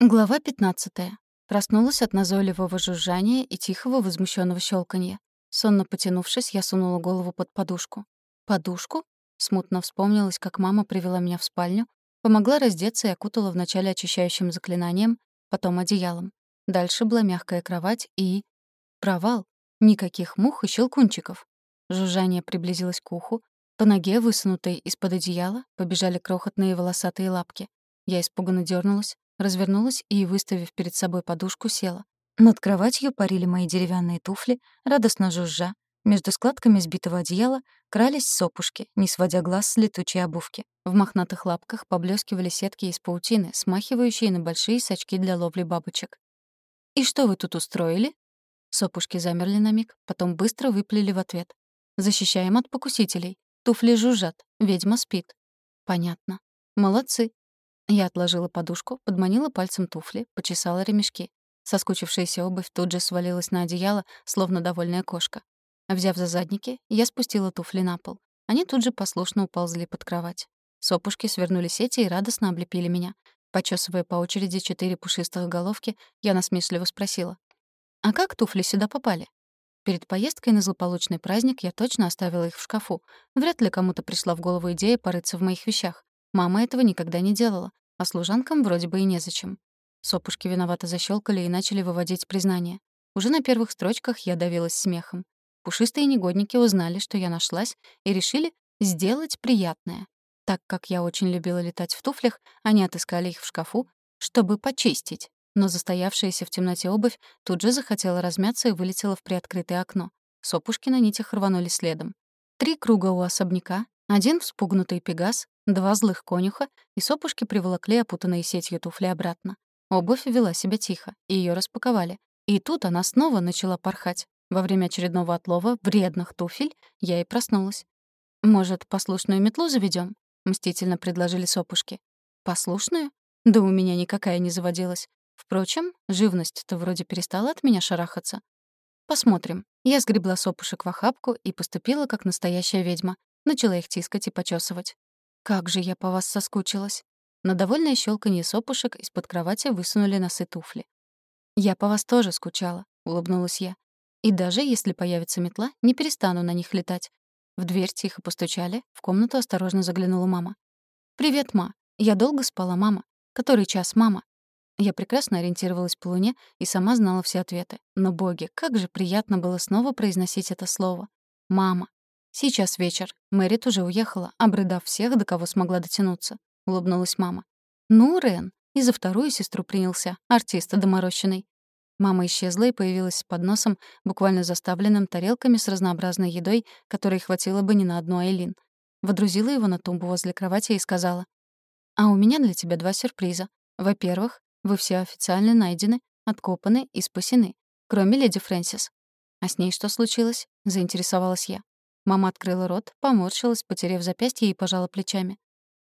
Глава 15. Проснулась от назойливого жужжания и тихого возмущенного щелканья. Сонно потянувшись, я сунула голову под подушку. Подушку? Смутно вспомнилось, как мама привела меня в спальню, помогла раздеться и окутала вначале очищающим заклинанием, потом одеялом. Дальше была мягкая кровать и... Провал. Никаких мух и щелкунчиков. Жужжание приблизилось к уху. По ноге, высунутой из-под одеяла, побежали крохотные волосатые лапки. Я испуганно дернулась, развернулась и, выставив перед собой подушку, села. Над кроватью парили мои деревянные туфли, радостно жужжа. Между складками сбитого одеяла крались сопушки, не сводя глаз с летучей обувки. В мохнатых лапках поблескивали сетки из паутины, смахивающие на большие сачки для ловли бабочек. «И что вы тут устроили?» Сопушки замерли на миг, потом быстро выплели в ответ. «Защищаем от покусителей. Туфли жужжат. Ведьма спит». «Понятно. Молодцы. Я отложила подушку, подманила пальцем туфли, почесала ремешки. Соскучившаяся обувь тут же свалилась на одеяло, словно довольная кошка. Взяв за задники, я спустила туфли на пол. Они тут же послушно уползли под кровать. Сопушки свернули сети и радостно облепили меня. Почесывая по очереди четыре пушистых головки, я насмешливо спросила. «А как туфли сюда попали?» Перед поездкой на злополучный праздник я точно оставила их в шкафу. Вряд ли кому-то пришла в голову идея порыться в моих вещах. Мама этого никогда не делала, а служанкам вроде бы и незачем. Сопушки виновато защелкали и начали выводить признание. Уже на первых строчках я давилась смехом. Пушистые негодники узнали, что я нашлась, и решили сделать приятное. Так как я очень любила летать в туфлях, они отыскали их в шкафу, чтобы почистить. Но застоявшаяся в темноте обувь тут же захотела размяться и вылетела в приоткрытое окно. Сопушки на нитях рванули следом. Три круга у особняка, один вспугнутый пегас, два злых конюха, и сопушки приволокли опутанные сетью туфли обратно. Обувь вела себя тихо, и её распаковали. И тут она снова начала порхать. Во время очередного отлова вредных туфель я и проснулась. «Может, послушную метлу заведём?» — мстительно предложили сопушки. «Послушную? Да у меня никакая не заводилась. Впрочем, живность-то вроде перестала от меня шарахаться. Посмотрим. Я сгребла сопушек в охапку и поступила как настоящая ведьма. Начала их тискать и почесывать. «Как же я по вас соскучилась!» На довольное щелканье сопушек из-под кровати высунули носы туфли. «Я по вас тоже скучала», — улыбнулась я. «И даже если появится метла, не перестану на них летать». В дверь тихо постучали, в комнату осторожно заглянула мама. «Привет, ма. Я долго спала, мама. Который час, мама?» Я прекрасно ориентировалась по луне и сама знала все ответы. Но, боги, как же приятно было снова произносить это слово. «Мама». «Сейчас вечер. Мэрит уже уехала, обрыдав всех, до кого смогла дотянуться», — улыбнулась мама. «Ну, Рен, и за вторую сестру принялся, артиста доморощенный». Мама исчезла и появилась с подносом, буквально заставленным тарелками с разнообразной едой, которой хватило бы не на одну Айлин. Водрузила его на тумбу возле кровати и сказала. «А у меня для тебя два сюрприза. Во-первых, вы все официально найдены, откопаны и спасены, кроме леди Фрэнсис». «А с ней что случилось?» — заинтересовалась я. Мама открыла рот, поморщилась, потеряв запястье и пожала плечами.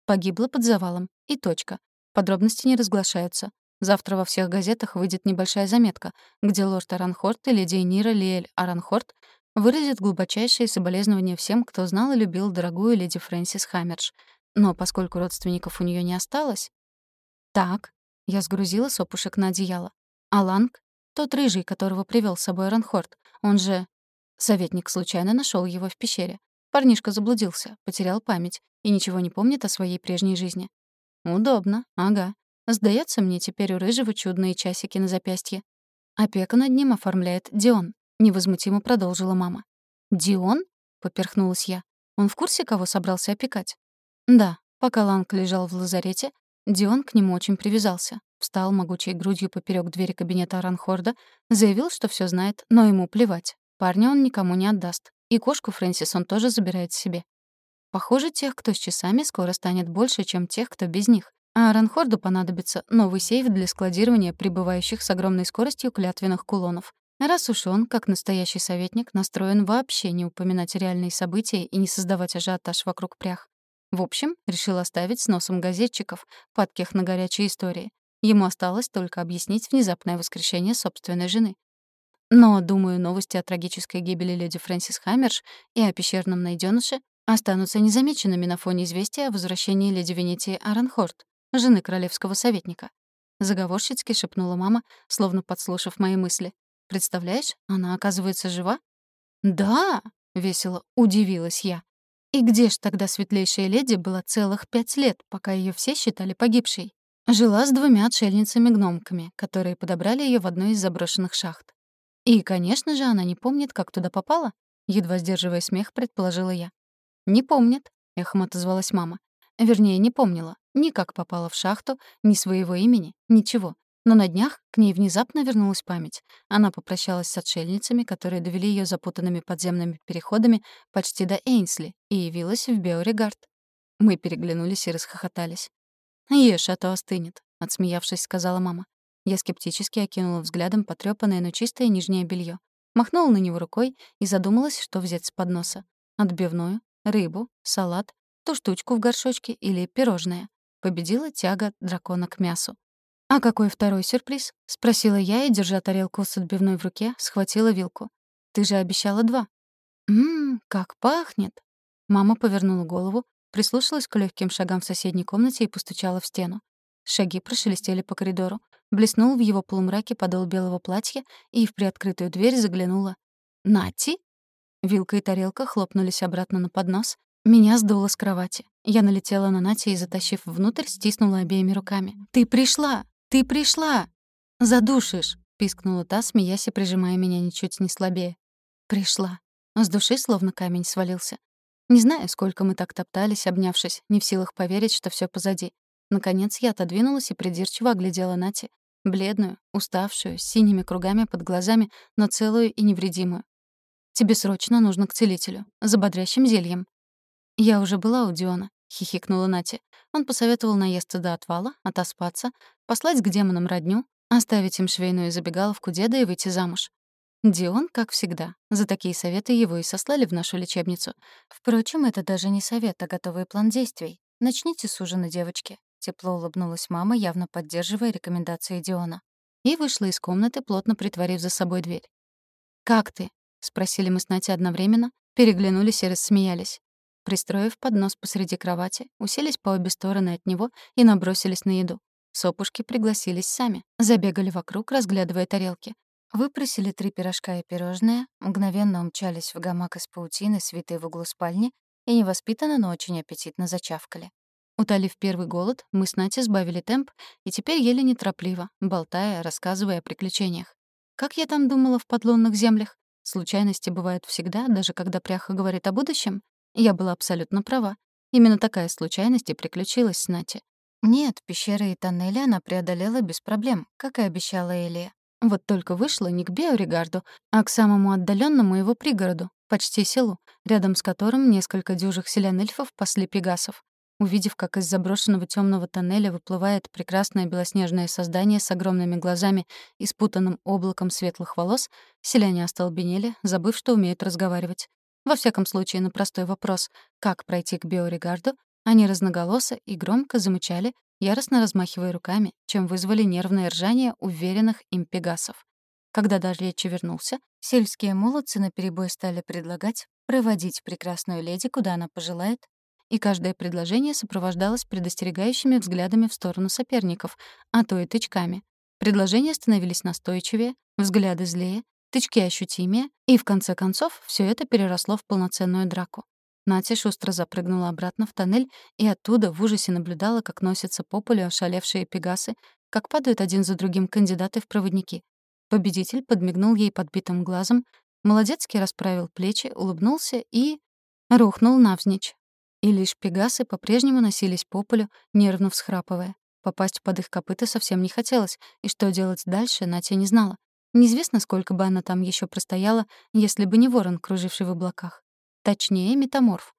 Погибла под завалом. И точка. Подробности не разглашаются. Завтра во всех газетах выйдет небольшая заметка, где лорд Аранхорт и леди Нира Лиэль Аранхорт выразят глубочайшие соболезнования всем, кто знал и любил дорогую леди Фрэнсис Хаммерш. Но поскольку родственников у нее не осталось... Так, я сгрузила сопушек на одеяло. Аланг, тот рыжий, которого привел с собой Аранхорт, он же Советник случайно нашел его в пещере. Парнишка заблудился, потерял память и ничего не помнит о своей прежней жизни. Удобно, ага. Сдается мне теперь у рыжего чудные часики на запястье. Опека над ним оформляет Дион, невозмутимо продолжила мама. Дион? поперхнулась я. Он в курсе, кого собрался опекать? Да, пока Ланг лежал в лазарете, Дион к нему очень привязался. Встал могучей грудью поперек двери кабинета Аранхорда, заявил, что все знает, но ему плевать. Парня он никому не отдаст. И кошку Фрэнсис он тоже забирает себе. Похоже, тех, кто с часами, скоро станет больше, чем тех, кто без них. А Аранхорду понадобится новый сейф для складирования прибывающих с огромной скоростью клятвенных кулонов. Раз уж он, как настоящий советник, настроен вообще не упоминать реальные события и не создавать ажиотаж вокруг прях. В общем, решил оставить с носом газетчиков, падких на горячие истории. Ему осталось только объяснить внезапное воскрешение собственной жены. Но, думаю, новости о трагической гибели леди Фрэнсис Хаммерш и о пещерном найденыше останутся незамеченными на фоне известия о возвращении леди Венетии Аранхорт, жены королевского советника. — заговорщицки шепнула мама, словно подслушав мои мысли. «Представляешь, она, оказывается, жива?» «Да!» — весело удивилась я. «И где ж тогда светлейшая леди была целых пять лет, пока ее все считали погибшей?» Жила с двумя отшельницами-гномками, которые подобрали ее в одной из заброшенных шахт. И, конечно же, она не помнит, как туда попала, едва сдерживая смех, предположила я. Не помнит, эхом отозвалась мама. Вернее, не помнила. Ни как попала в шахту, ни своего имени, ничего. Но на днях к ней внезапно вернулась память. Она попрощалась с отшельницами, которые довели ее запутанными подземными переходами почти до Эйнсли, и явилась в Беоригард. Мы переглянулись и расхохотались. «Ешь, а то остынет», — отсмеявшись, сказала мама. Я скептически окинула взглядом потрёпанное, но чистое нижнее белье, Махнула на него рукой и задумалась, что взять с подноса. Отбивную, рыбу, салат, ту штучку в горшочке или пирожное. Победила тяга дракона к мясу. «А какой второй сюрприз?» — спросила я и, держа тарелку с отбивной в руке, схватила вилку. «Ты же обещала два». «Ммм, как пахнет!» Мама повернула голову, прислушалась к легким шагам в соседней комнате и постучала в стену. Шаги прошелестели по коридору. Блеснул в его полумраке подол белого платья, и в приоткрытую дверь заглянула. «Нати?» Вилка и тарелка хлопнулись обратно на поднос. Меня сдуло с кровати. Я налетела на Нати и, затащив внутрь, стиснула обеими руками. «Ты пришла! Ты пришла!» «Задушишь!» — пискнула та, смеясь и прижимая меня ничуть не слабее. «Пришла!» С души словно камень свалился. Не знаю, сколько мы так топтались, обнявшись, не в силах поверить, что все позади. Наконец я отодвинулась и придирчиво оглядела Нати. Бледную, уставшую, с синими кругами под глазами, но целую и невредимую. «Тебе срочно нужно к целителю. За бодрящим зельем». «Я уже была у Диона», — хихикнула Нати. Он посоветовал наесться до отвала, отоспаться, послать к демонам родню, оставить им швейную забегаловку деда и выйти замуж. Дион, как всегда. За такие советы его и сослали в нашу лечебницу. Впрочем, это даже не совет, а готовый план действий. Начните с ужина, девочки. Тепло улыбнулась мама, явно поддерживая рекомендации Диона. И вышла из комнаты, плотно притворив за собой дверь. «Как ты?» — спросили мы с Натей одновременно, переглянулись и рассмеялись. Пристроив поднос посреди кровати, уселись по обе стороны от него и набросились на еду. Сопушки пригласились сами, забегали вокруг, разглядывая тарелки. Выпросили три пирожка и пирожное, мгновенно умчались в гамак из паутины, свитой в углу спальни, и невоспитанно, но очень аппетитно зачавкали. Утолив первый голод, мы с Натей сбавили темп и теперь ели неторопливо, болтая, рассказывая о приключениях. Как я там думала в подлунных землях? Случайности бывают всегда, даже когда пряха говорит о будущем. Я была абсолютно права. Именно такая случайность и приключилась с Нати. Нет, пещеры и тоннели она преодолела без проблем, как и обещала Элия. Вот только вышла не к Беоригарду, а к самому отдаленному его пригороду, почти селу, рядом с которым несколько дюжих селян-эльфов пасли пегасов. Увидев, как из заброшенного темного тоннеля выплывает прекрасное белоснежное создание с огромными глазами и спутанным облаком светлых волос, селяне остолбенели, забыв, что умеют разговаривать. Во всяком случае, на простой вопрос «как пройти к Биоригарду?» они разноголосо и громко замычали, яростно размахивая руками, чем вызвали нервное ржание уверенных им пегасов. Когда Дарлечи вернулся, сельские молодцы наперебой стали предлагать проводить прекрасную леди, куда она пожелает, и каждое предложение сопровождалось предостерегающими взглядами в сторону соперников, а то и тычками. Предложения становились настойчивее, взгляды злее, тычки ощутимее, и в конце концов все это переросло в полноценную драку. Натя шустро запрыгнула обратно в тоннель и оттуда в ужасе наблюдала, как носятся по полю ошалевшие пегасы, как падают один за другим кандидаты в проводники. Победитель подмигнул ей подбитым глазом, молодецки расправил плечи, улыбнулся и... рухнул навзничь. И лишь пегасы по-прежнему носились по полю, нервно всхрапывая. Попасть под их копыта совсем не хотелось, и что делать дальше, Натя не знала. Неизвестно, сколько бы она там еще простояла, если бы не ворон, круживший в облаках. Точнее, метаморф.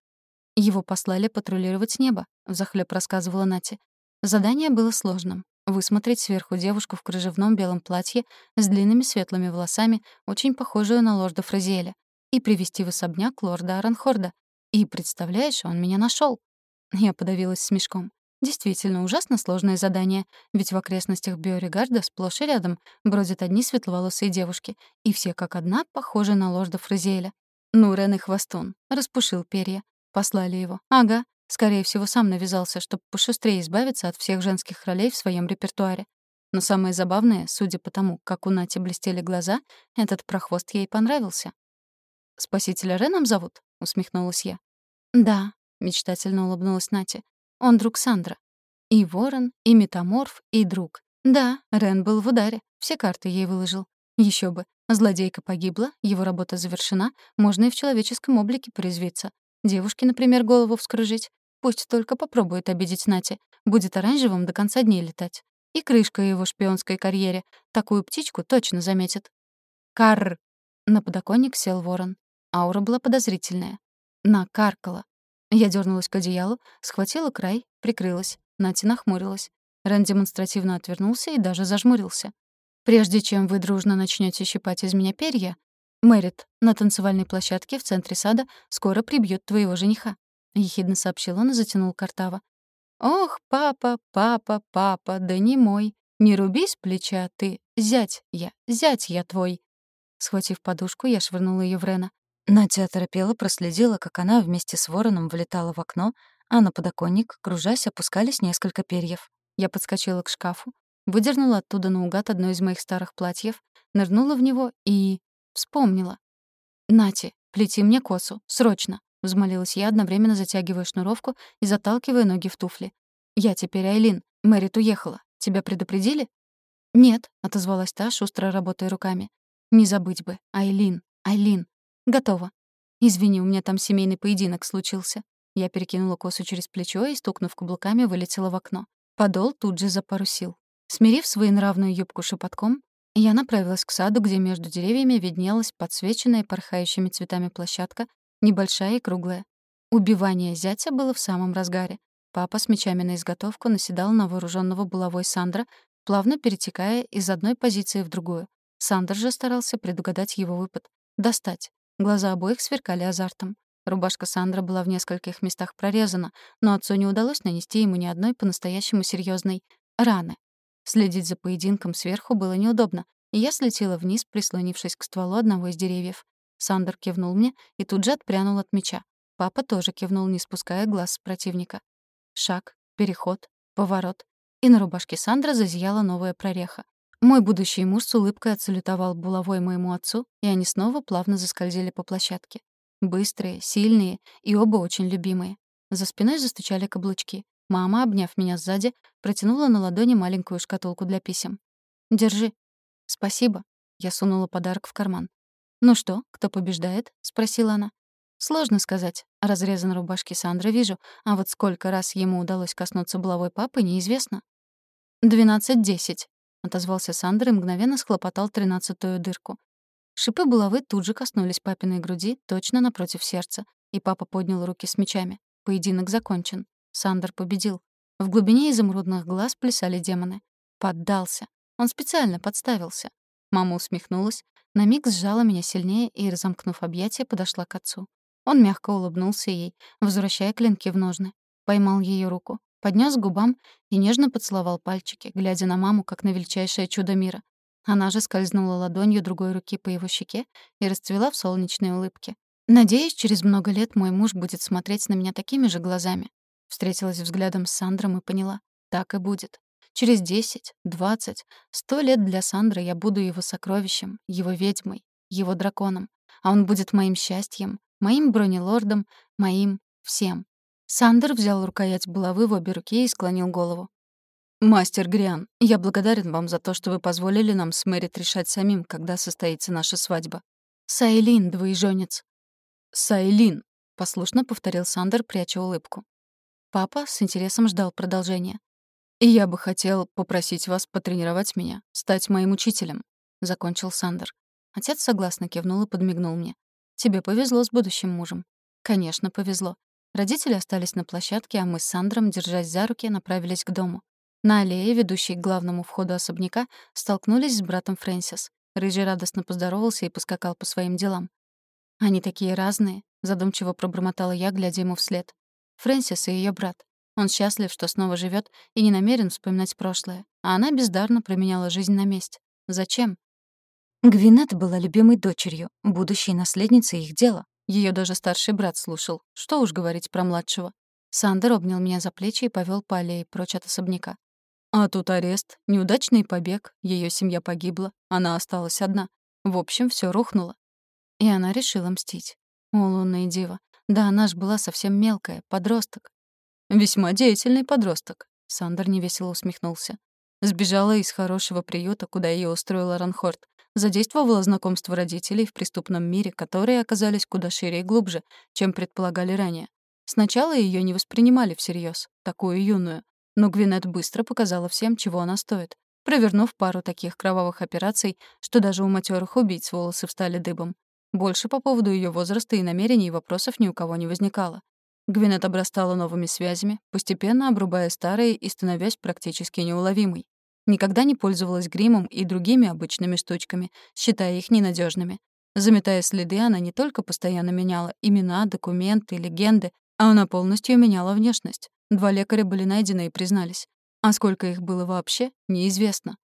Его послали патрулировать небо, взахлёб рассказывала Натя. Задание было сложным. Высмотреть сверху девушку в кружевном белом платье с длинными светлыми волосами, очень похожую на лорда Фразиэля, и привести в особняк лорда Аранхорда, и, представляешь, он меня нашел. Я подавилась смешком. Действительно, ужасно сложное задание, ведь в окрестностях Биоригарда сплошь и рядом бродят одни светловолосые девушки, и все как одна похожи на лорда Фразиэля. Ну, Рен и Хвостун. Распушил перья. Послали его. Ага. Скорее всего, сам навязался, чтобы пошустрее избавиться от всех женских ролей в своем репертуаре. Но самое забавное, судя по тому, как у Нати блестели глаза, этот прохвост ей понравился. «Спасителя Реном зовут?» — усмехнулась я. «Да», — мечтательно улыбнулась Нати. «Он друг Сандра. И ворон, и метаморф, и друг. Да, Рен был в ударе, все карты ей выложил. Еще бы, злодейка погибла, его работа завершена, можно и в человеческом облике порезвиться. Девушке, например, голову вскружить. Пусть только попробует обидеть Нати. Будет оранжевым до конца дней летать. И крышка его шпионской карьере. Такую птичку точно заметит. Карр! На подоконник сел ворон. Аура была подозрительная. Накаркала. Я дернулась к одеялу, схватила край, прикрылась. Нати нахмурилась. Рен демонстративно отвернулся и даже зажмурился. «Прежде чем вы дружно начнете щипать из меня перья, Мэрит, на танцевальной площадке в центре сада скоро прибьют твоего жениха. — ехидно сообщил он и затянул картава. «Ох, папа, папа, папа, да не мой. Не руби с плеча ты. Зять я, зять я твой». Схватив подушку, я швырнула ее в Рена. Надя оторопела, проследила, как она вместе с вороном влетала в окно, а на подоконник, кружась, опускались несколько перьев. Я подскочила к шкафу, выдернула оттуда наугад одно из моих старых платьев, нырнула в него и... вспомнила. «Нати, плети мне косу, срочно!» — взмолилась я, одновременно затягивая шнуровку и заталкивая ноги в туфли. «Я теперь Айлин. Мэрит уехала. Тебя предупредили?» «Нет», — отозвалась та, шустро работая руками. «Не забыть бы. Айлин. Айлин. Готово. Извини, у меня там семейный поединок случился». Я перекинула косу через плечо и, стукнув каблуками, вылетела в окно. Подол тут же запарусил. Смирив свою нравную юбку шепотком, я направилась к саду, где между деревьями виднелась подсвеченная порхающими цветами площадка Небольшая и круглая. Убивание зятя было в самом разгаре. Папа с мечами на изготовку наседал на вооруженного булавой Сандра, плавно перетекая из одной позиции в другую. Сандер же старался предугадать его выпад. Достать. Глаза обоих сверкали азартом. Рубашка Сандра была в нескольких местах прорезана, но отцу не удалось нанести ему ни одной по-настоящему серьезной раны. Следить за поединком сверху было неудобно, и я слетела вниз, прислонившись к стволу одного из деревьев. Сандер кивнул мне и тут же отпрянул от меча. Папа тоже кивнул, не спуская глаз с противника. Шаг, переход, поворот. И на рубашке Сандра зазияла новая прореха. Мой будущий муж с улыбкой отсалютовал булавой моему отцу, и они снова плавно заскользили по площадке. Быстрые, сильные и оба очень любимые. За спиной застучали каблучки. Мама, обняв меня сзади, протянула на ладони маленькую шкатулку для писем. «Держи». «Спасибо». Я сунула подарок в карман. «Ну что, кто побеждает?» — спросила она. «Сложно сказать. Разрез на рубашке Сандра вижу, а вот сколько раз ему удалось коснуться булавой папы, неизвестно». «Двенадцать-десять», — отозвался Сандер и мгновенно схлопотал тринадцатую дырку. Шипы булавы тут же коснулись папиной груди, точно напротив сердца, и папа поднял руки с мечами. Поединок закончен. Сандер победил. В глубине изумрудных глаз плясали демоны. Поддался. Он специально подставился. Мама усмехнулась, на миг сжала меня сильнее и, разомкнув объятия, подошла к отцу. Он мягко улыбнулся ей, возвращая клинки в ножны. Поймал ее руку, поднес к губам и нежно поцеловал пальчики, глядя на маму, как на величайшее чудо мира. Она же скользнула ладонью другой руки по его щеке и расцвела в солнечной улыбке. «Надеюсь, через много лет мой муж будет смотреть на меня такими же глазами». Встретилась взглядом с Сандром и поняла. Так и будет. Через десять, двадцать, сто лет для Сандры я буду его сокровищем, его ведьмой, его драконом. А он будет моим счастьем, моим бронелордом, моим всем. Сандер взял рукоять булавы в обе руки и склонил голову. «Мастер Гриан, я благодарен вам за то, что вы позволили нам с Мэрит решать самим, когда состоится наша свадьба. Сайлин, двоеженец». «Сайлин», — послушно повторил Сандер, пряча улыбку. Папа с интересом ждал продолжения. «И я бы хотел попросить вас потренировать меня, стать моим учителем», — закончил Сандер. Отец согласно кивнул и подмигнул мне. «Тебе повезло с будущим мужем». «Конечно, повезло». Родители остались на площадке, а мы с Сандром, держась за руки, направились к дому. На аллее, ведущей к главному входу особняка, столкнулись с братом Фрэнсис. Рыжий радостно поздоровался и поскакал по своим делам. «Они такие разные», — задумчиво пробормотала я, глядя ему вслед. Фрэнсис и ее брат. Он счастлив, что снова живет и не намерен вспоминать прошлое. А она бездарно променяла жизнь на месть. Зачем? Гвинет была любимой дочерью, будущей наследницей их дела. Ее даже старший брат слушал. Что уж говорить про младшего. Сандер обнял меня за плечи и повел по аллее прочь от особняка. А тут арест, неудачный побег, ее семья погибла, она осталась одна. В общем, все рухнуло. И она решила мстить. О, лунная дива. Да она ж была совсем мелкая, подросток. Весьма деятельный подросток. Сандер невесело усмехнулся. Сбежала из хорошего приюта, куда ее устроила Ранхорд. Задействовала знакомство родителей в преступном мире, которые оказались куда шире и глубже, чем предполагали ранее. Сначала ее не воспринимали всерьез, такую юную. Но Гвинет быстро показала всем, чего она стоит, провернув пару таких кровавых операций, что даже у матерых убийц волосы встали дыбом. Больше по поводу ее возраста и намерений вопросов ни у кого не возникало. Гвинет обрастала новыми связями, постепенно обрубая старые и становясь практически неуловимой. Никогда не пользовалась гримом и другими обычными штучками, считая их ненадежными. Заметая следы, она не только постоянно меняла имена, документы, легенды, а она полностью меняла внешность. Два лекаря были найдены и признались. А сколько их было вообще, неизвестно.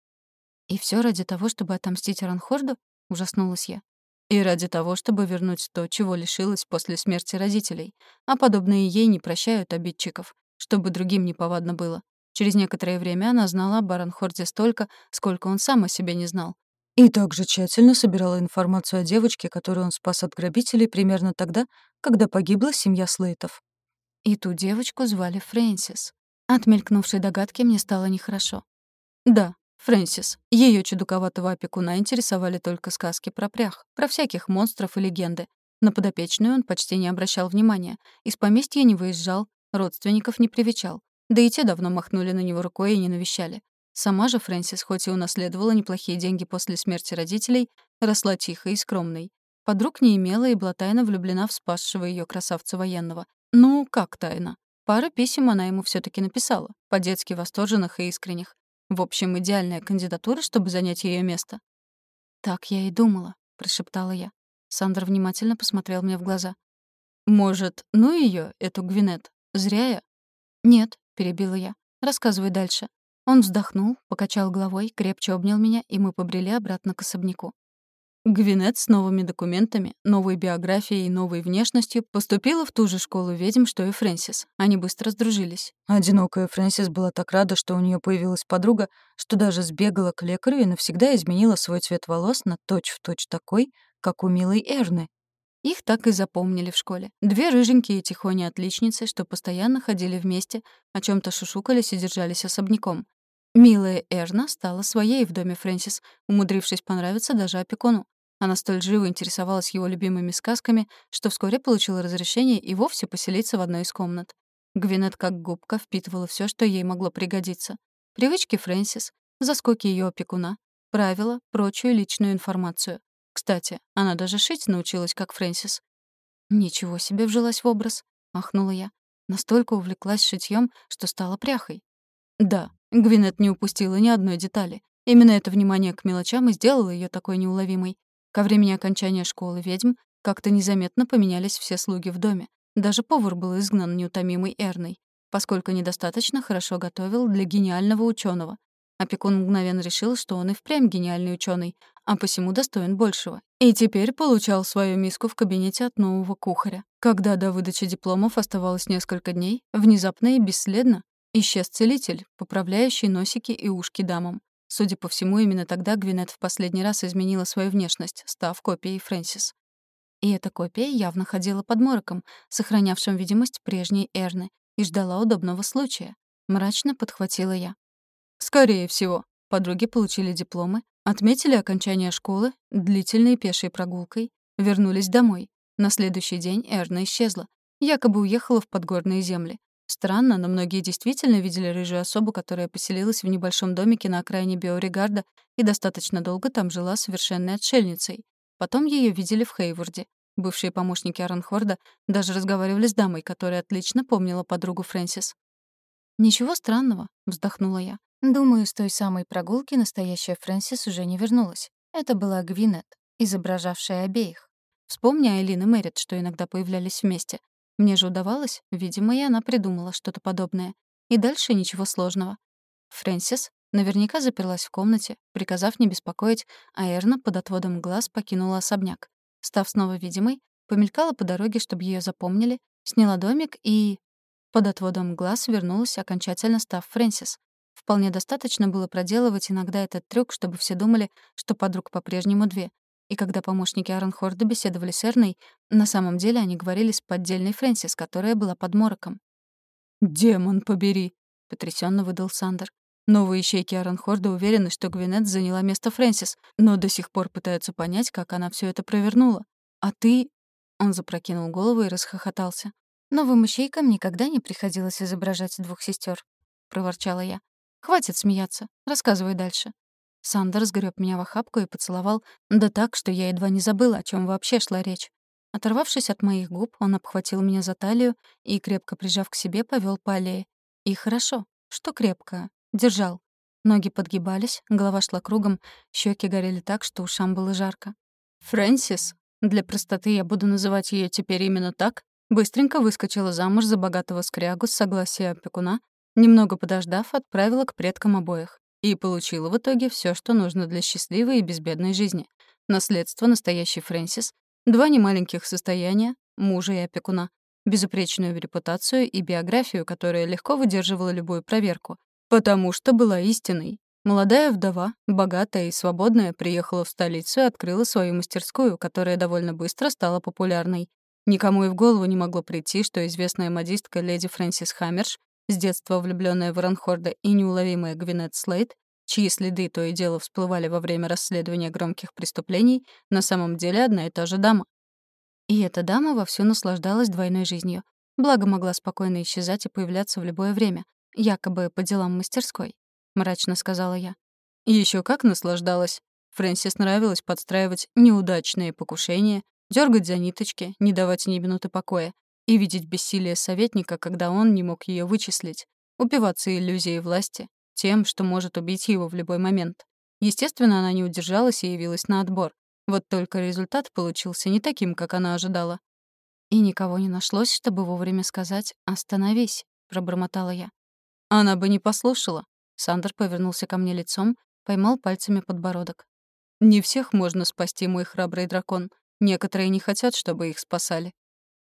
«И все ради того, чтобы отомстить Ранхорду?» — ужаснулась я. И ради того, чтобы вернуть то, чего лишилась после смерти родителей. А подобные ей не прощают обидчиков, чтобы другим неповадно было. Через некоторое время она знала о Баранхорде столько, сколько он сам о себе не знал. И также тщательно собирала информацию о девочке, которую он спас от грабителей примерно тогда, когда погибла семья Слейтов. И ту девочку звали Фрэнсис. От мелькнувшей догадки мне стало нехорошо. Да, Фрэнсис. Ее чудаковатого опекуна интересовали только сказки про прях, про всяких монстров и легенды. На подопечную он почти не обращал внимания, из поместья не выезжал, родственников не привечал. Да и те давно махнули на него рукой и не навещали. Сама же Фрэнсис, хоть и унаследовала неплохие деньги после смерти родителей, росла тихой и скромной. Подруг не имела и была тайно влюблена в спасшего ее красавца военного. Ну, как тайно? Пару писем она ему все таки написала, по-детски восторженных и искренних. В общем, идеальная кандидатура, чтобы занять ее место. «Так я и думала», — прошептала я. Сандра внимательно посмотрел мне в глаза. «Может, ну ее, эту Гвинет? Зря я?» «Нет», — перебила я. «Рассказывай дальше». Он вздохнул, покачал головой, крепче обнял меня, и мы побрели обратно к особняку. Гвинет с новыми документами, новой биографией и новой внешностью поступила в ту же школу ведьм, что и Фрэнсис. Они быстро сдружились. Одинокая Фрэнсис была так рада, что у нее появилась подруга, что даже сбегала к лекарю и навсегда изменила свой цвет волос на точь-в-точь точь такой, как у милой Эрны. Их так и запомнили в школе. Две рыженькие тихони отличницы, что постоянно ходили вместе, о чем то шушукались и держались особняком. Милая Эрна стала своей в доме Фрэнсис, умудрившись понравиться даже опекуну. Она столь живо интересовалась его любимыми сказками, что вскоре получила разрешение и вовсе поселиться в одной из комнат. Гвинет как губка впитывала все, что ей могло пригодиться. Привычки Фрэнсис, заскоки ее опекуна, правила, прочую личную информацию. Кстати, она даже шить научилась, как Фрэнсис. «Ничего себе вжилась в образ», — ахнула я. Настолько увлеклась шитьем, что стала пряхой. Да, Гвинет не упустила ни одной детали. Именно это внимание к мелочам и сделало ее такой неуловимой. Ко времени окончания школы ведьм как-то незаметно поменялись все слуги в доме. Даже повар был изгнан неутомимой Эрной, поскольку недостаточно хорошо готовил для гениального ученого. Опекун мгновенно решил, что он и впрямь гениальный ученый, а посему достоин большего. И теперь получал свою миску в кабинете от нового кухаря. Когда до выдачи дипломов оставалось несколько дней, внезапно и бесследно исчез целитель, поправляющий носики и ушки дамам. Судя по всему, именно тогда Гвинет в последний раз изменила свою внешность, став копией Фрэнсис. И эта копия явно ходила под мороком, сохранявшим видимость прежней Эрны, и ждала удобного случая. Мрачно подхватила я. «Скорее всего». Подруги получили дипломы, отметили окончание школы длительной пешей прогулкой, вернулись домой. На следующий день Эрна исчезла. Якобы уехала в подгорные земли. Странно, но многие действительно видели рыжую особу, которая поселилась в небольшом домике на окраине Биоригарда и достаточно долго там жила совершенной отшельницей. Потом ее видели в Хейворде. Бывшие помощники Аранхорда даже разговаривали с дамой, которая отлично помнила подругу Фрэнсис. «Ничего странного», — вздохнула я. «Думаю, с той самой прогулки настоящая Фрэнсис уже не вернулась. Это была Гвинет, изображавшая обеих. Вспомни Айлин и Мэрит, что иногда появлялись вместе. Мне же удавалось, видимо, и она придумала что-то подобное. И дальше ничего сложного. Фрэнсис наверняка заперлась в комнате, приказав не беспокоить, а Эрна под отводом глаз покинула особняк. Став снова видимой, помелькала по дороге, чтобы ее запомнили, сняла домик и... Под отводом глаз вернулась, окончательно став Фрэнсис. Вполне достаточно было проделывать иногда этот трюк, чтобы все думали, что подруг по-прежнему две. И когда помощники Аронхорда беседовали с Эрной, на самом деле они говорили с поддельной Фрэнсис, которая была под мороком. «Демон побери!» — потрясенно выдал Сандер. Новые ищейки Аронхорда уверены, что Гвинет заняла место Фрэнсис, но до сих пор пытаются понять, как она все это провернула. А ты...» Он запрокинул голову и расхохотался. «Новым ищейкам никогда не приходилось изображать двух сестер, проворчала я. «Хватит смеяться. Рассказывай дальше». Сандер сгреб меня в охапку и поцеловал, да так, что я едва не забыла, о чем вообще шла речь. Оторвавшись от моих губ, он обхватил меня за талию и, крепко прижав к себе, повел по аллее. И хорошо, что крепко. Держал. Ноги подгибались, голова шла кругом, щеки горели так, что ушам было жарко. Фрэнсис, для простоты я буду называть ее теперь именно так, быстренько выскочила замуж за богатого скрягу с согласия опекуна, немного подождав, отправила к предкам обоих. И получила в итоге все, что нужно для счастливой и безбедной жизни. Наследство настоящей Фрэнсис, два немаленьких состояния, мужа и опекуна, безупречную репутацию и биографию, которая легко выдерживала любую проверку, Потому что была истиной. Молодая вдова, богатая и свободная, приехала в столицу и открыла свою мастерскую, которая довольно быстро стала популярной. Никому и в голову не могло прийти, что известная модистка леди Фрэнсис Хаммерш, с детства влюбленная в Ранхорда и неуловимая Гвинет Слейд, чьи следы то и дело всплывали во время расследования громких преступлений, на самом деле одна и та же дама. И эта дама вовсю наслаждалась двойной жизнью. Благо могла спокойно исчезать и появляться в любое время, якобы по делам мастерской», — мрачно сказала я. Еще как наслаждалась. Фрэнсис нравилось подстраивать неудачные покушения, дергать за ниточки, не давать ни минуты покоя и видеть бессилие советника, когда он не мог ее вычислить, упиваться иллюзией власти, тем, что может убить его в любой момент. Естественно, она не удержалась и явилась на отбор. Вот только результат получился не таким, как она ожидала. «И никого не нашлось, чтобы вовремя сказать «остановись», — пробормотала я. Она бы не послушала. Сандер повернулся ко мне лицом, поймал пальцами подбородок. Не всех можно спасти, мой храбрый дракон. Некоторые не хотят, чтобы их спасали.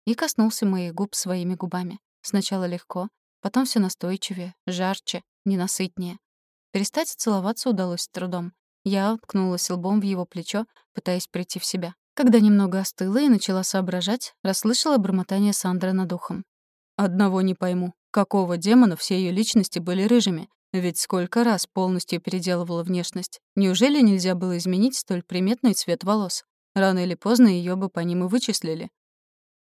И коснулся моих губ своими губами. Сначала легко, потом все настойчивее, жарче, ненасытнее. Перестать целоваться удалось с трудом. Я уткнулась лбом в его плечо, пытаясь прийти в себя. Когда немного остыла и начала соображать, расслышала бормотание Сандра над ухом. «Одного не пойму. Какого демона все ее личности были рыжими? Ведь сколько раз полностью переделывала внешность. Неужели нельзя было изменить столь приметный цвет волос? Рано или поздно ее бы по ним и вычислили.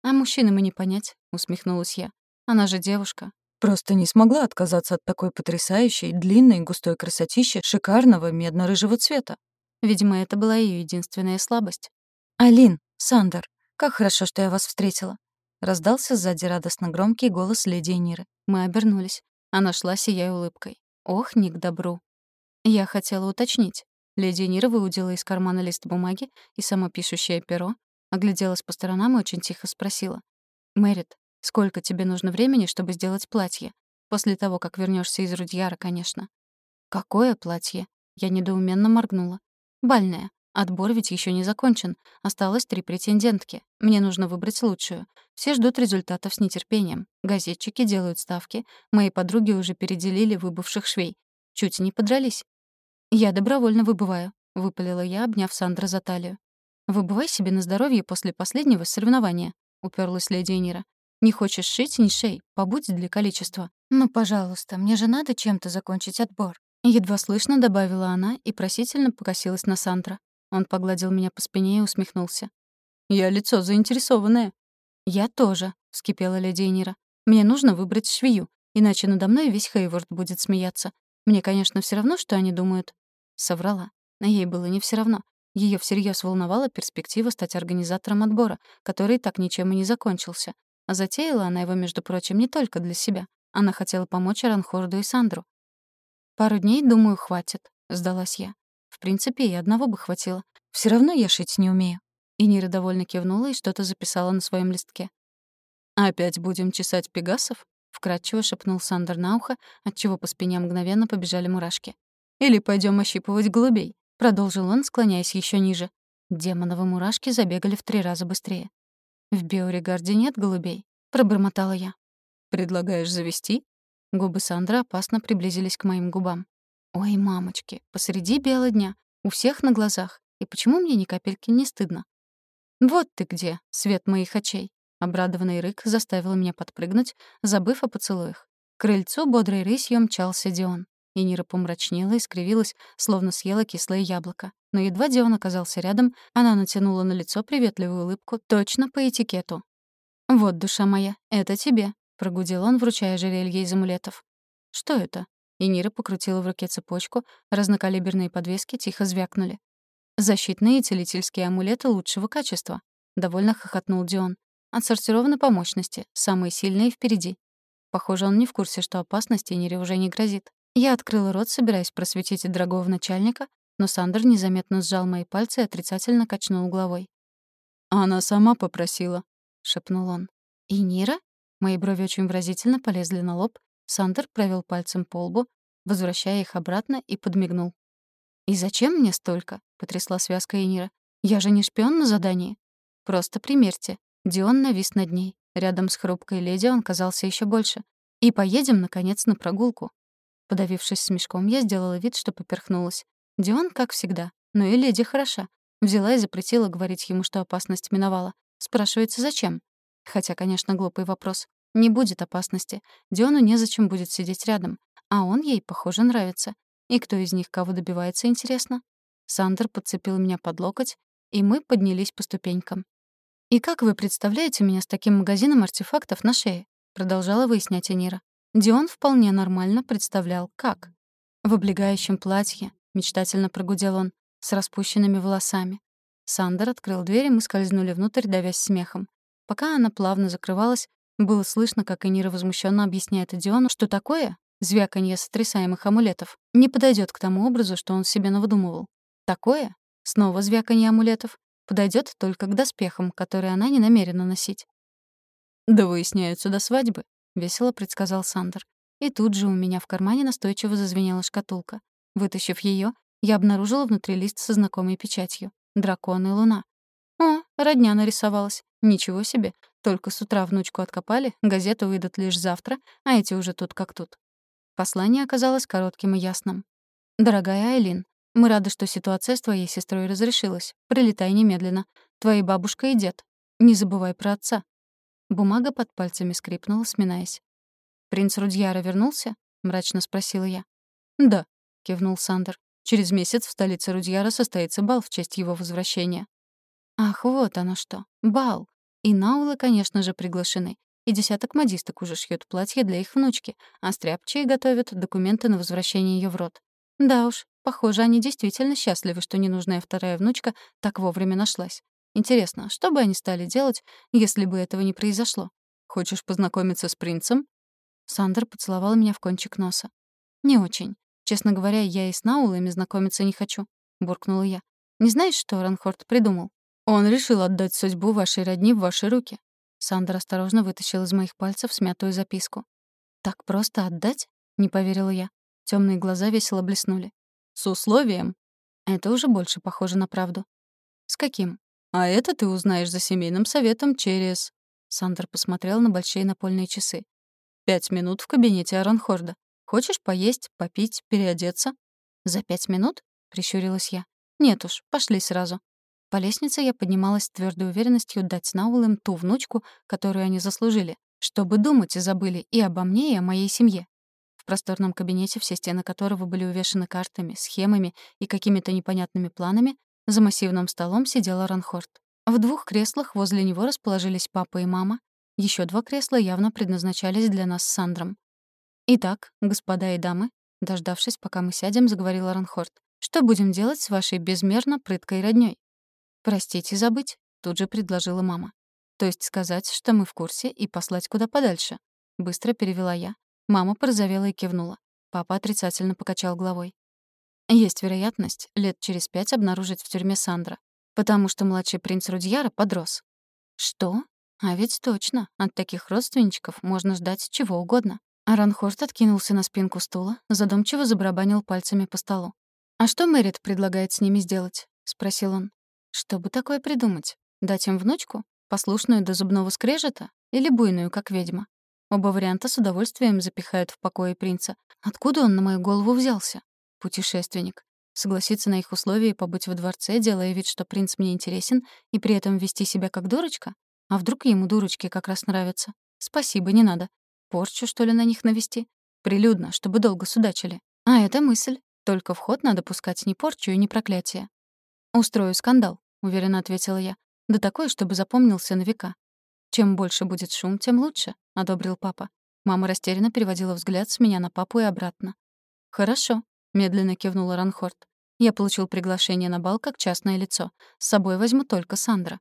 «А мужчинам и не понять», — усмехнулась я. «Она же девушка». Просто не смогла отказаться от такой потрясающей, длинной, густой красотищи шикарного медно-рыжего цвета. Видимо, это была ее единственная слабость. «Алин, Сандер, как хорошо, что я вас встретила. Раздался сзади радостно громкий голос леди Ниры. Мы обернулись. Она шла, сияя улыбкой. Ох, не к добру. Я хотела уточнить. Леди Нира выудила из кармана лист бумаги и самопишущее перо, огляделась по сторонам и очень тихо спросила. «Мэрит, сколько тебе нужно времени, чтобы сделать платье? После того, как вернешься из Рудьяра, конечно». «Какое платье?» Я недоуменно моргнула. «Бальное. Отбор ведь еще не закончен. Осталось три претендентки. Мне нужно выбрать лучшую. Все ждут результатов с нетерпением. Газетчики делают ставки. Мои подруги уже переделили выбывших швей. Чуть не подрались. «Я добровольно выбываю», — выпалила я, обняв Сандра за талию. «Выбывай себе на здоровье после последнего соревнования», — уперлась леди Энира. «Не хочешь шить — не шей. Побудь для количества». «Ну, пожалуйста, мне же надо чем-то закончить отбор». Едва слышно добавила она и просительно покосилась на Сандра. Он погладил меня по спине и усмехнулся. «Я лицо заинтересованное». «Я тоже», — вскипела леди Энира. «Мне нужно выбрать швею, иначе надо мной весь Хейворд будет смеяться. Мне, конечно, все равно, что они думают». Соврала. Но ей было не все равно. Ее всерьез волновала перспектива стать организатором отбора, который так ничем и не закончился. А затеяла она его, между прочим, не только для себя. Она хотела помочь Аранхорду и Сандру. «Пару дней, думаю, хватит», — сдалась я. В принципе, и одного бы хватило. Все равно я шить не умею. И Нира довольно кивнула и что-то записала на своем листке. «Опять будем чесать пегасов?» — вкратчиво шепнул Сандер на ухо, отчего по спине мгновенно побежали мурашки. «Или пойдем ощипывать голубей?» — продолжил он, склоняясь еще ниже. Демоновы мурашки забегали в три раза быстрее. «В Биоригарде нет голубей», — пробормотала я. «Предлагаешь завести?» Губы Сандры опасно приблизились к моим губам. Ой, мамочки, посреди бела дня, у всех на глазах. И почему мне ни капельки не стыдно? Вот ты где, свет моих очей. Обрадованный рык заставил меня подпрыгнуть, забыв о поцелуях. К крыльцу бодрой рысью мчался Дион. И Нира помрачнела и скривилась, словно съела кислое яблоко. Но едва Дион оказался рядом, она натянула на лицо приветливую улыбку, точно по этикету. «Вот, душа моя, это тебе», — прогудел он, вручая жерелье из амулетов. «Что это?» И Нира покрутила в руке цепочку, разнокалиберные подвески тихо звякнули. «Защитные и целительские амулеты лучшего качества», — довольно хохотнул Дион. «Отсортированы по мощности, самые сильные впереди». Похоже, он не в курсе, что опасности Нире уже не грозит. Я открыла рот, собираясь просветить дорогого начальника, но Сандер незаметно сжал мои пальцы и отрицательно качнул головой. «Она сама попросила», — шепнул он. «И Нира?» Мои брови очень выразительно полезли на лоб. Сандер провел пальцем по лбу, возвращая их обратно, и подмигнул. «И зачем мне столько?» — потрясла связка Энира. «Я же не шпион на задании». «Просто примерьте». Дион навис над ней. Рядом с хрупкой леди он казался еще больше. «И поедем, наконец, на прогулку». Подавившись смешком, я сделала вид, что поперхнулась. Дион, как всегда. Но и леди хороша. Взяла и запретила говорить ему, что опасность миновала. Спрашивается, зачем? Хотя, конечно, глупый вопрос. Не будет опасности. Диону незачем будет сидеть рядом. А он ей, похоже, нравится. И кто из них кого добивается, интересно? Сандер подцепил меня под локоть, и мы поднялись по ступенькам. «И как вы представляете меня с таким магазином артефактов на шее?» — продолжала выяснять Анира. Дион вполне нормально представлял, как. В облегающем платье, мечтательно прогудел он, с распущенными волосами. Сандер открыл дверь, и мы скользнули внутрь, давясь смехом. Пока она плавно закрывалась, было слышно, как Энира возмущенно объясняет Диону, что такое звяканье сотрясаемых амулетов не подойдет к тому образу, что он себе навыдумывал. Такое, снова звяканье амулетов, подойдет только к доспехам, которые она не намерена носить. «Да выясняются до свадьбы», — весело предсказал Сандер. И тут же у меня в кармане настойчиво зазвенела шкатулка. Вытащив ее, я обнаружила внутри лист со знакомой печатью. Дракон и луна. О, родня нарисовалась. Ничего себе. Только с утра внучку откопали, газету выйдут лишь завтра, а эти уже тут как тут. Послание оказалось коротким и ясным. «Дорогая Айлин, мы рады, что ситуация с твоей сестрой разрешилась. Прилетай немедленно. Твои бабушка и дед. Не забывай про отца». Бумага под пальцами скрипнула, сминаясь. «Принц Рудьяра вернулся?» — мрачно спросила я. «Да», — кивнул Сандер. «Через месяц в столице Рудьяра состоится бал в честь его возвращения». «Ах, вот оно что. Бал. И наулы, конечно же, приглашены. И десяток модисток уже шьют платье для их внучки, а стряпчие готовят документы на возвращение ее в род. Да уж, похоже, они действительно счастливы, что ненужная вторая внучка так вовремя нашлась. Интересно, что бы они стали делать, если бы этого не произошло? Хочешь познакомиться с принцем? Сандер поцеловал меня в кончик носа. Не очень. Честно говоря, я и с Наулами знакомиться не хочу, буркнула я. Не знаешь, что Ранхорд придумал? Он решил отдать судьбу вашей родни в ваши руки. Сандер осторожно вытащил из моих пальцев смятую записку. Так просто отдать? Не поверила я. Темные глаза весело блеснули. С условием. Это уже больше похоже на правду. С каким? А это ты узнаешь за семейным советом через... Сандер посмотрел на большие напольные часы. «Пять минут в кабинете Аранхорда. Хочешь поесть, попить, переодеться?» «За пять минут?» — прищурилась я. «Нет уж, пошли сразу. По лестнице я поднималась с твердой уверенностью дать Снаулым ту внучку, которую они заслужили, чтобы думать и забыли и обо мне, и о моей семье. В просторном кабинете, все стены которого были увешаны картами, схемами и какими-то непонятными планами, за массивным столом сидел Ранхорд. В двух креслах возле него расположились папа и мама. Еще два кресла явно предназначались для нас с Сандром. «Итак, господа и дамы», дождавшись, пока мы сядем, заговорил Ранхорд, «что будем делать с вашей безмерно прыткой роднёй? «Простите, забыть», — тут же предложила мама. «То есть сказать, что мы в курсе, и послать куда подальше?» Быстро перевела я. Мама порозовела и кивнула. Папа отрицательно покачал головой. Есть вероятность лет через пять обнаружить в тюрьме Сандра, потому что младший принц Рудьяра подрос. Что? А ведь точно, от таких родственничков можно ждать чего угодно. Аранхорст откинулся на спинку стула, задумчиво забарабанил пальцами по столу. «А что Мэрит предлагает с ними сделать?» — спросил он. Что бы такое придумать? Дать им внучку? Послушную до зубного скрежета? Или буйную, как ведьма? Оба варианта с удовольствием запихают в покое принца. Откуда он на мою голову взялся? Путешественник. Согласиться на их условия и побыть во дворце, делая вид, что принц мне интересен, и при этом вести себя как дурочка? А вдруг ему дурочки как раз нравятся? Спасибо, не надо. Порчу, что ли, на них навести? Прилюдно, чтобы долго судачили. А это мысль. Только в ход надо пускать не порчу и не проклятие. «Устрою скандал», — уверенно ответила я. «Да такой, чтобы запомнился на века». «Чем больше будет шум, тем лучше», — одобрил папа. Мама растерянно переводила взгляд с меня на папу и обратно. «Хорошо», — медленно кивнула Ранхорд. «Я получил приглашение на бал как частное лицо. С собой возьму только Сандра».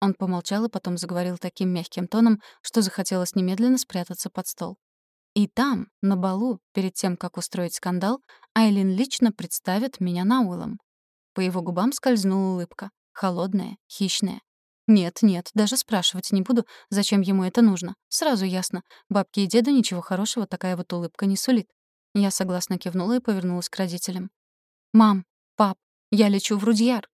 Он помолчал и потом заговорил таким мягким тоном, что захотелось немедленно спрятаться под стол. И там, на балу, перед тем, как устроить скандал, Айлин лично представит меня Науэлом. По его губам скользнула улыбка. Холодная, хищная. Нет, нет, даже спрашивать не буду, зачем ему это нужно. Сразу ясно. Бабке и деду ничего хорошего такая вот улыбка не сулит. Я согласно кивнула и повернулась к родителям. «Мам, пап, я лечу в Рудьяр!»